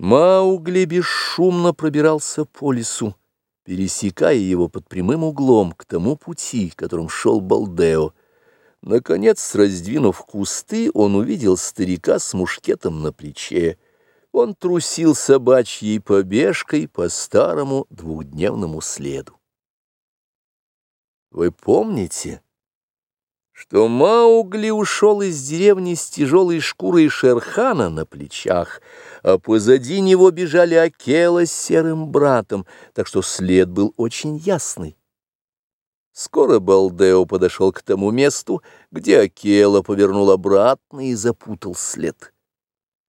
Маугли бесшумно пробирался по лесу, пересекая его под прямым углом к тому пути, которым шел Балдео. Наконец, раздвинув кусты, он увидел старика с мушкетом на плече. Он трусил собачьей побежкой по старому двухдневному следу. Вы помните, что Маугли ушел из деревни с тяжелой шкурой шерхана на плечах, а позади него бежали Акела с серым братом, так что след был очень ясный. Скоро Балдео подошел к тому месту, где Акела повернул обратно и запутал след.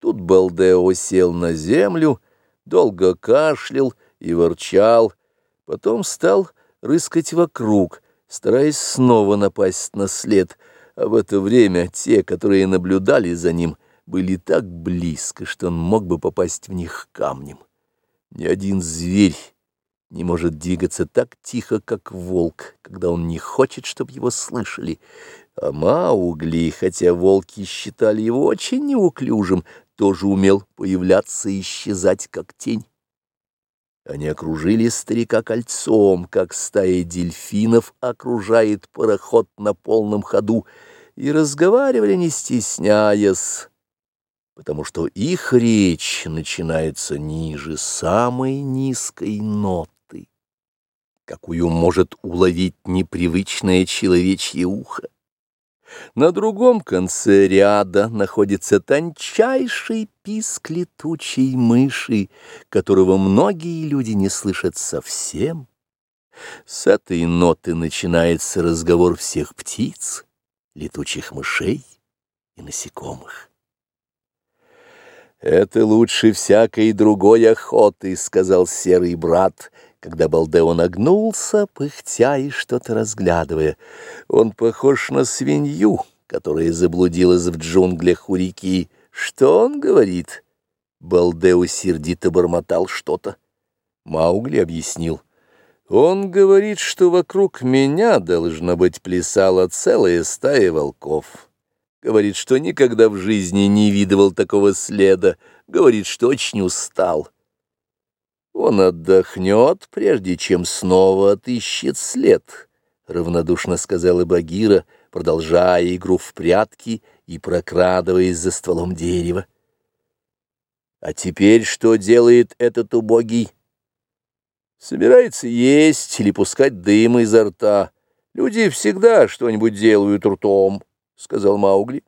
Тут Балдео сел на землю, долго кашлял и ворчал, потом стал рыскать вокруг, стараясь снова напасть на след, а в это время те, которые наблюдали за ним, были так близко, что он мог бы попасть в них камнем. Ни один зверь не может двигаться так тихо, как волк, когда он не хочет, чтобы его слышали. А Маугли, хотя волки считали его очень неуклюжим, тоже умел появляться и исчезать, как тень. Они окружили старика кольцом, как стая дельфинов окружает пароход на полном ходу, и разговаривали, не стесняясь, потому что их речь начинается ниже самой низкой ноты, какую может уловить непривычное человечье ухо. На другом конце ряда находится тончайший писк летучей мыши, которого многие люди не слышат совсем. С этой ноты начинается разговор всех птиц, летучих мышей и насекомых. «Это лучше всякой другой охоты», — сказал серый брат, когда Балдео нагнулся, пыхтя и что-то разглядывая. Он похож на свинью, которая заблудилась в джунглях у реки. Что он говорит? Балдео сердито бормотал что-то. Маугли объяснил. Он говорит, что вокруг меня, должно быть, плясала целая стая волков. Говорит, что никогда в жизни не видывал такого следа. Говорит, что очень устал. Он отдохнет, прежде чем снова отыщет след, — равнодушно сказала Багира, продолжая игру в прятки и прокрадываясь за стволом дерева. А теперь что делает этот убогий? Собирается есть или пускать дым изо рта. Люди всегда что-нибудь делают ртом. — сказал Маугли.